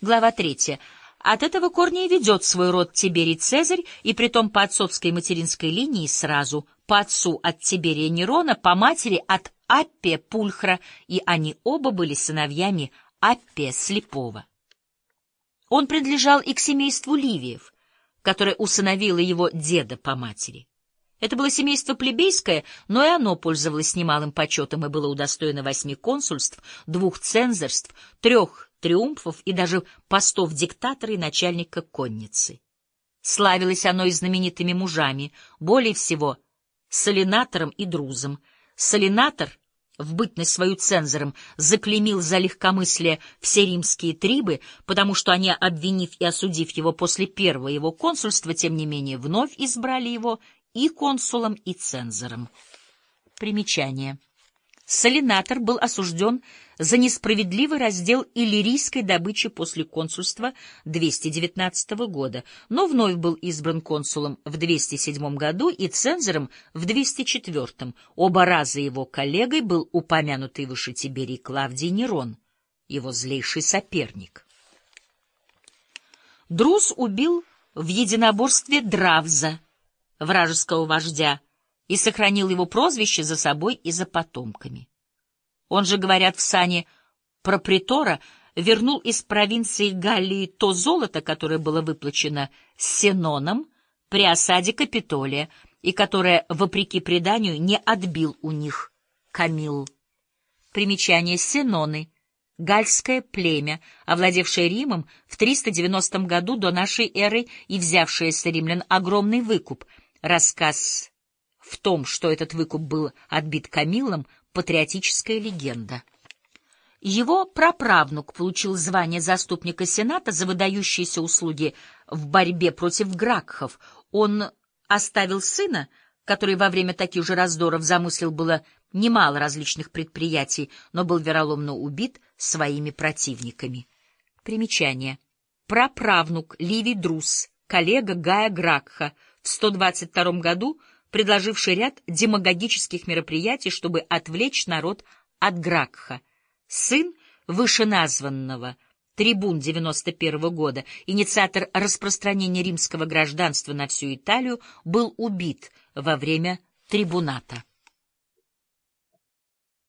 Глава третья. От этого корня и ведет свой род Тиберий Цезарь, и притом по отцовской и материнской линии сразу, по отцу от Тиберия Нерона, по матери от Аппия Пульхра, и они оба были сыновьями Аппия Слепого. Он принадлежал и к семейству Ливиев, которое усыновило его деда по матери. Это было семейство плебейское, но и оно пользовалось немалым почетом и было удостоено восьми консульств, двух цензорств, трех триумфов и даже постов диктатора и начальника конницы. Славилось оно и знаменитыми мужами, более всего Солинатором и Друзом. Солинатор в бытность свою цензором заклеймил за легкомыслие все римские трибы, потому что они, обвинив и осудив его после первого его консульства, тем не менее вновь избрали его и консулом, и цензором. Примечание. Солинатор был осужден за несправедливый раздел иллирийской добычи после консульства 219 года, но вновь был избран консулом в 207 году и цензором в 204. Оба раза его коллегой был упомянутый выше Тиберий Клавдий Нерон, его злейший соперник. Друз убил в единоборстве Дравза, вражеского вождя, и сохранил его прозвище за собой и за потомками. Он же, говорят, в сане пропритора вернул из провинции Галлии то золото, которое было выплачено Сеноном при осаде Капитолия, и которое, вопреки преданию, не отбил у них Камил. Примечание Сеноны — гальское племя, овладевшее Римом в 390 году до нашей эры и взявшее с римлян огромный выкуп. Рассказ в том, что этот выкуп был отбит Камиллом, патриотическая легенда. Его праправнук получил звание заступника Сената за выдающиеся услуги в борьбе против Гракхов. Он оставил сына, который во время таких же раздоров замыслил было немало различных предприятий, но был вероломно убит своими противниками. Примечание. Праправнук Ливий Друс, коллега Гая Гракха, в 122 году предложивший ряд демагогических мероприятий, чтобы отвлечь народ от Гракха. Сын вышеназванного, трибун 91 -го года, инициатор распространения римского гражданства на всю Италию, был убит во время трибуната.